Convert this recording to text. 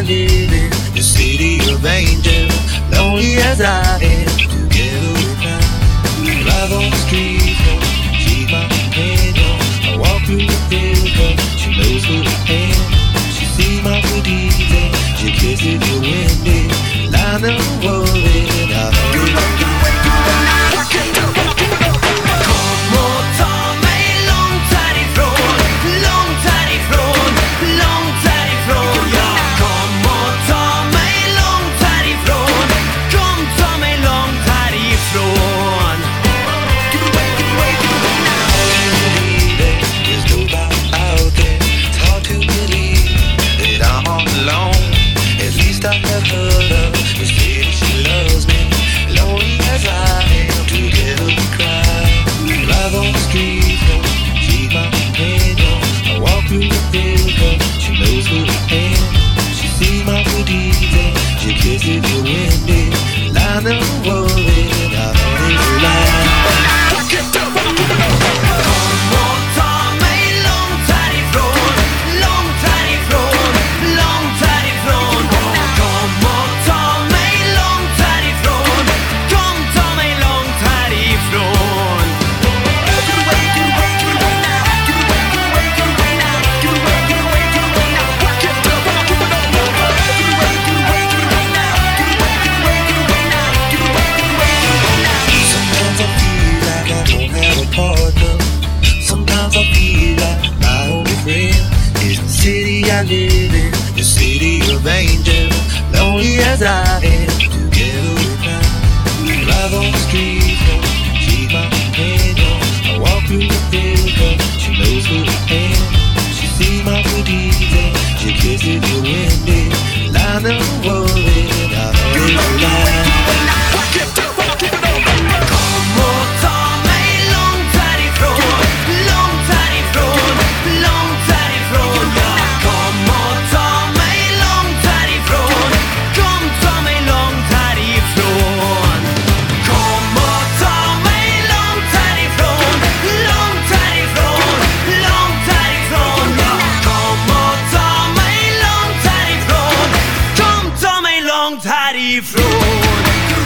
I live in, the city of angels. Lonely as I am, together with her. Drive on the street, she's my companion. I walk through the field, she knows who I am. She sees my good deeds and she kisses the wind. Line the world and Like my only friend is the city I live in, the city of angels. Lonely as I am, together with her. Drive on the street, ifrån